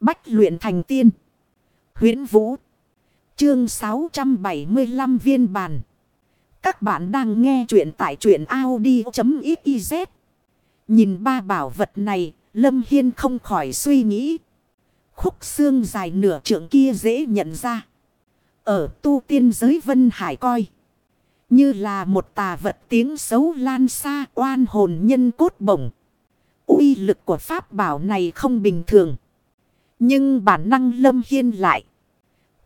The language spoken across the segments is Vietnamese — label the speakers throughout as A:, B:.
A: Bách luyện thành tiên. huyễn Vũ. Chương 675 viên bàn. Các bạn đang nghe truyện tại truyện Audi.xyz. Nhìn ba bảo vật này, Lâm Hiên không khỏi suy nghĩ. Khúc xương dài nửa trượng kia dễ nhận ra. Ở tu tiên giới Vân Hải coi. Như là một tà vật tiếng xấu lan xa oan hồn nhân cốt bổng. uy lực của pháp bảo này không bình thường. Nhưng bản năng Lâm Hiên lại.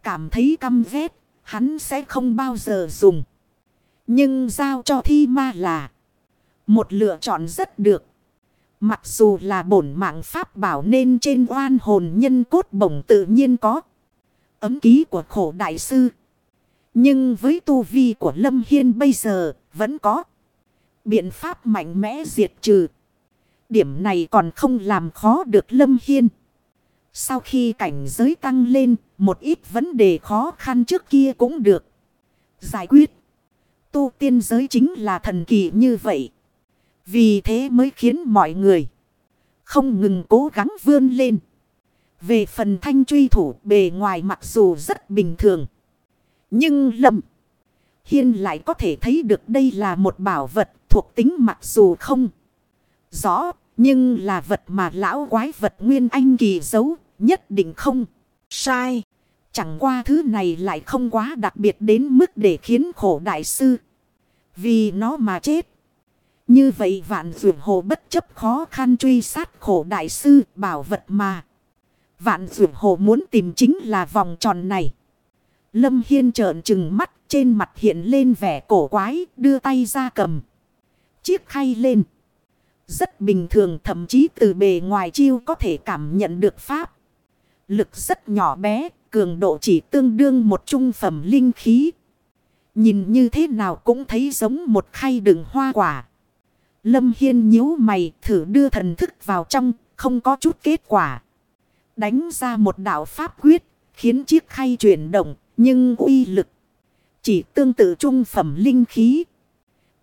A: Cảm thấy căm ghét. Hắn sẽ không bao giờ dùng. Nhưng giao cho thi ma là. Một lựa chọn rất được. Mặc dù là bổn mạng pháp bảo nên trên oan hồn nhân cốt bổng tự nhiên có. Ấm ký của khổ đại sư. Nhưng với tu vi của Lâm Hiên bây giờ vẫn có. Biện pháp mạnh mẽ diệt trừ. Điểm này còn không làm khó được Lâm Hiên. Sau khi cảnh giới tăng lên, một ít vấn đề khó khăn trước kia cũng được giải quyết. Tu tiên giới chính là thần kỳ như vậy. Vì thế mới khiến mọi người không ngừng cố gắng vươn lên. Về phần thanh truy thủ bề ngoài mặc dù rất bình thường. Nhưng lầm. Hiên lại có thể thấy được đây là một bảo vật thuộc tính mặc dù không rõ. Nhưng là vật mà lão quái vật nguyên anh kỳ giấu nhất định không sai. Chẳng qua thứ này lại không quá đặc biệt đến mức để khiến khổ đại sư. Vì nó mà chết. Như vậy vạn rượu hồ bất chấp khó khăn truy sát khổ đại sư bảo vật mà. Vạn rượu hồ muốn tìm chính là vòng tròn này. Lâm Hiên trợn trừng mắt, trên mặt hiện lên vẻ cổ quái, đưa tay ra cầm. Chiếc khay lên. Rất bình thường, thậm chí từ bề ngoài chiêu có thể cảm nhận được pháp. Lực rất nhỏ bé, cường độ chỉ tương đương một trung phẩm linh khí. Nhìn như thế nào cũng thấy giống một khay đựng hoa quả. Lâm Hiên nhíu mày thử đưa thần thức vào trong, không có chút kết quả. Đánh ra một đạo pháp quyết, khiến chiếc khay chuyển động, nhưng uy lực chỉ tương tự trung phẩm linh khí.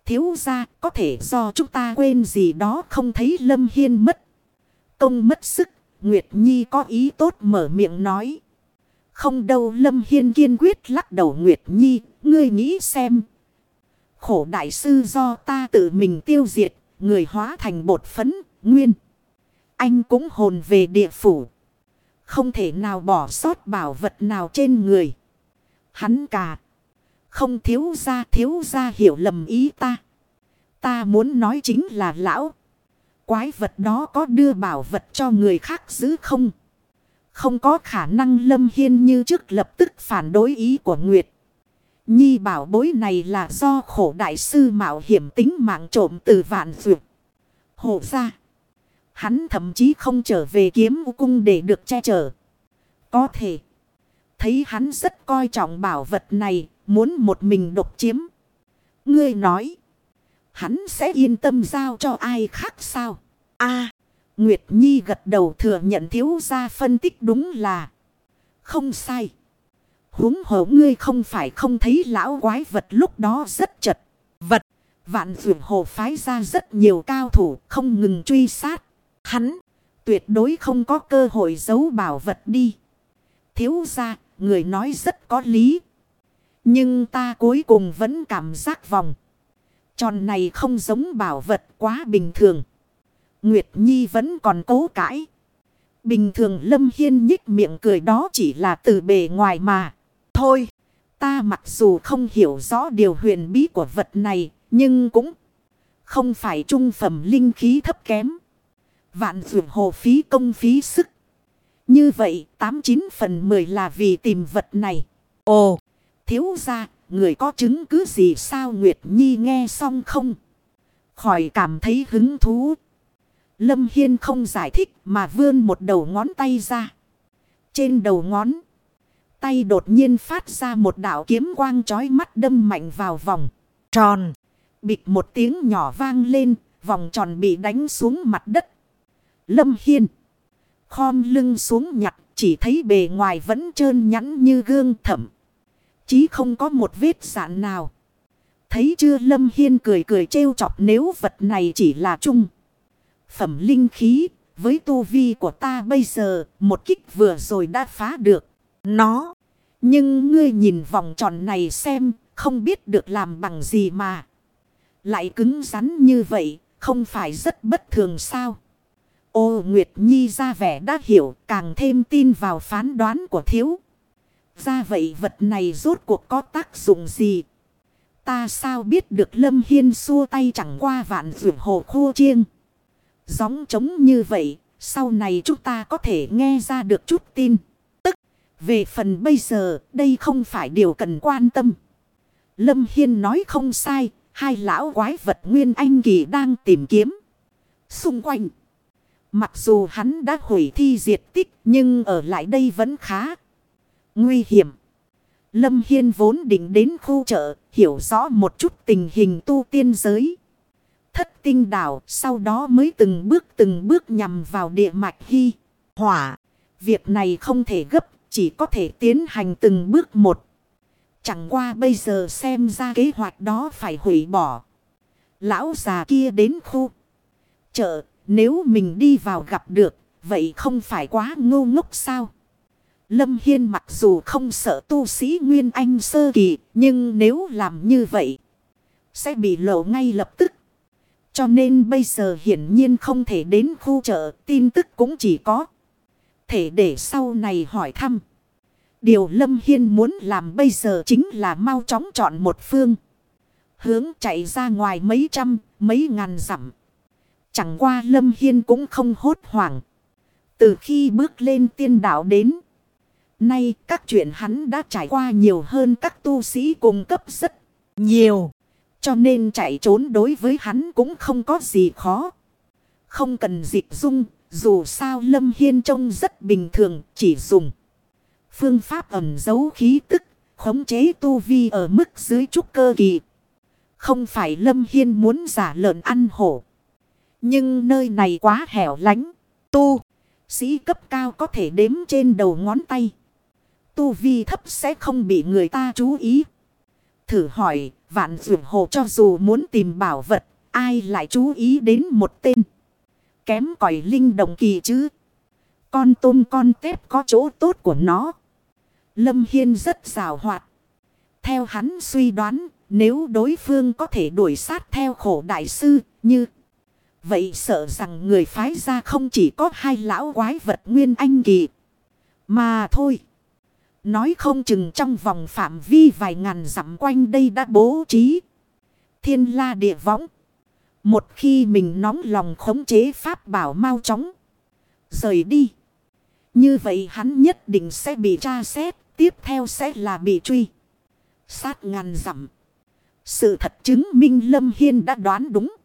A: Thiếu ra có thể do chúng ta quên gì đó không thấy Lâm Hiên mất. Công mất sức, Nguyệt Nhi có ý tốt mở miệng nói. Không đâu Lâm Hiên kiên quyết lắc đầu Nguyệt Nhi, ngươi nghĩ xem. Khổ đại sư do ta tự mình tiêu diệt, người hóa thành bột phấn, nguyên. Anh cũng hồn về địa phủ. Không thể nào bỏ sót bảo vật nào trên người. Hắn cả. Không thiếu ra thiếu ra hiểu lầm ý ta. Ta muốn nói chính là lão. Quái vật đó có đưa bảo vật cho người khác giữ không? Không có khả năng Lâm Hiên như trước lập tức phản đối ý của Nguyệt. Nhi bảo bối này là do khổ đại sư mạo hiểm tính mạng trộm từ vạn dược. Hộ ra. Hắn thậm chí không trở về kiếm cung để được che chở. Có thể. Thấy hắn rất coi trọng bảo vật này. Muốn một mình độc chiếm. Ngươi nói. Hắn sẽ yên tâm giao cho ai khác sao? a Nguyệt Nhi gật đầu thừa nhận thiếu gia phân tích đúng là không sai. huống hồ ngươi không phải không thấy lão quái vật lúc đó rất chật. Vật, vạn vượt hồ phái ra rất nhiều cao thủ không ngừng truy sát. Hắn, tuyệt đối không có cơ hội giấu bảo vật đi. Thiếu gia, người nói rất có lý. Nhưng ta cuối cùng vẫn cảm giác vòng. Tròn này không giống bảo vật quá bình thường. Nguyệt Nhi vẫn còn cố cãi. Bình thường Lâm Hiên nhích miệng cười đó chỉ là từ bề ngoài mà. Thôi, ta mặc dù không hiểu rõ điều huyền bí của vật này, nhưng cũng không phải trung phẩm linh khí thấp kém. Vạn dụng hồ phí công phí sức. Như vậy, 89 phần 10 là vì tìm vật này. Ồ, thiếu ra, người có chứng cứ gì sao Nguyệt Nhi nghe xong không? Khỏi cảm thấy hứng thú. Lâm Hiên không giải thích mà vươn một đầu ngón tay ra. Trên đầu ngón. Tay đột nhiên phát ra một đạo kiếm quang chói mắt đâm mạnh vào vòng. Tròn. Bịch một tiếng nhỏ vang lên. Vòng tròn bị đánh xuống mặt đất. Lâm Hiên. Khom lưng xuống nhặt. Chỉ thấy bề ngoài vẫn trơn nhẵn như gương thẩm. Chí không có một vết sạn nào. Thấy chưa Lâm Hiên cười cười trêu chọc nếu vật này chỉ là chung phẩm linh khí, với tu vi của ta bây giờ, một kích vừa rồi đã phá được. Nó. Nhưng ngươi nhìn vòng tròn này xem, không biết được làm bằng gì mà. Lại cứng rắn như vậy, không phải rất bất thường sao? Ô Nguyệt Nhi ra vẻ đã hiểu, càng thêm tin vào phán đoán của thiếu. Ra vậy vật này rốt cuộc có tác dụng gì? Ta sao biết được Lâm Hiên xua tay chẳng qua vạn vượt hồ khô chiêng. Gióng trống như vậy, sau này chúng ta có thể nghe ra được chút tin. Tức, về phần bây giờ, đây không phải điều cần quan tâm. Lâm Hiên nói không sai, hai lão quái vật Nguyên Anh Kỳ đang tìm kiếm. Xung quanh, mặc dù hắn đã hủy thi diệt tích, nhưng ở lại đây vẫn khá nguy hiểm. Lâm Hiên vốn định đến khu chợ, hiểu rõ một chút tình hình tu tiên giới. Thất tinh đảo, sau đó mới từng bước từng bước nhằm vào địa mạch hy, hỏa. Việc này không thể gấp, chỉ có thể tiến hành từng bước một. Chẳng qua bây giờ xem ra kế hoạch đó phải hủy bỏ. Lão già kia đến khu chợ, nếu mình đi vào gặp được, vậy không phải quá ngu ngốc sao? Lâm Hiên mặc dù không sợ tu sĩ Nguyên Anh sơ kỳ, nhưng nếu làm như vậy, sẽ bị lộ ngay lập tức. Cho nên bây giờ hiển nhiên không thể đến khu chợ, tin tức cũng chỉ có. Thể để sau này hỏi thăm. Điều Lâm Hiên muốn làm bây giờ chính là mau chóng chọn một phương. Hướng chạy ra ngoài mấy trăm, mấy ngàn dặm. Chẳng qua Lâm Hiên cũng không hốt hoảng. Từ khi bước lên tiên đạo đến. Nay các chuyện hắn đã trải qua nhiều hơn các tu sĩ cung cấp rất nhiều. Cho nên chạy trốn đối với hắn cũng không có gì khó. Không cần dịch dung, dù sao Lâm Hiên trông rất bình thường, chỉ dùng. Phương pháp ẩn giấu khí tức, khống chế tu vi ở mức dưới trúc cơ kỳ. Không phải Lâm Hiên muốn giả lợn ăn hổ. Nhưng nơi này quá hẻo lánh. Tu, sĩ cấp cao có thể đếm trên đầu ngón tay. Tu vi thấp sẽ không bị người ta chú ý. Thử hỏi, vạn vượt hồ cho dù muốn tìm bảo vật, ai lại chú ý đến một tên. Kém còi linh đồng kỳ chứ. Con tôm con tép có chỗ tốt của nó. Lâm Hiên rất rào hoạt. Theo hắn suy đoán, nếu đối phương có thể đuổi sát theo khổ đại sư như... Vậy sợ rằng người phái ra không chỉ có hai lão quái vật nguyên anh kỳ. Mà thôi. Nói không chừng trong vòng phạm vi vài ngàn dặm quanh đây đã bố trí. Thiên la địa võng. Một khi mình nóng lòng khống chế pháp bảo mau chóng. Rời đi. Như vậy hắn nhất định sẽ bị tra xét. Tiếp theo sẽ là bị truy. Sát ngàn dặm. Sự thật chứng minh Lâm Hiên đã đoán đúng.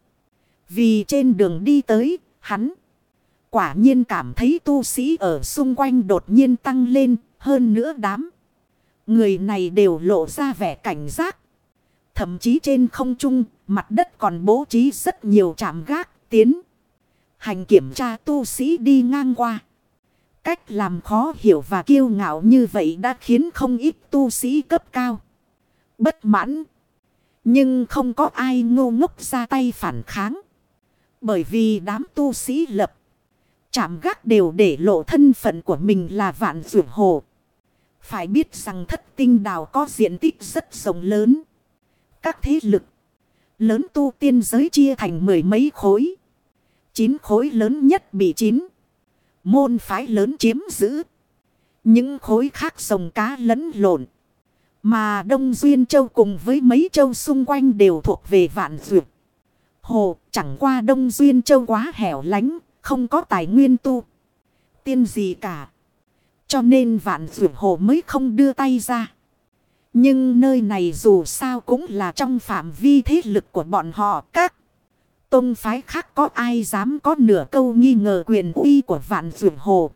A: Vì trên đường đi tới, hắn quả nhiên cảm thấy tu sĩ ở xung quanh đột nhiên tăng lên, hơn nữa đám. Người này đều lộ ra vẻ cảnh giác. Thậm chí trên không trung, mặt đất còn bố trí rất nhiều trạm gác, tiến. Hành kiểm tra tu sĩ đi ngang qua. Cách làm khó hiểu và kiêu ngạo như vậy đã khiến không ít tu sĩ cấp cao. Bất mãn. Nhưng không có ai ngô ngốc ra tay phản kháng. Bởi vì đám tu sĩ lập. Chạm gác đều để lộ thân phận của mình là vạn rượu hồ. Phải biết rằng thất tinh đào có diện tích rất rộng lớn. Các thế lực lớn tu tiên giới chia thành mười mấy khối. Chín khối lớn nhất bị chín. Môn phái lớn chiếm giữ. Những khối khác rồng cá lẫn lộn. Mà Đông Duyên Châu cùng với mấy châu xung quanh đều thuộc về vạn dược. Hồ chẳng qua Đông Duyên Châu quá hẻo lánh, không có tài nguyên tu. Tiên gì cả. Cho nên vạn rượu hồ mới không đưa tay ra. Nhưng nơi này dù sao cũng là trong phạm vi thế lực của bọn họ. Các tôn phái khác có ai dám có nửa câu nghi ngờ quyền uy của vạn rượu hồ.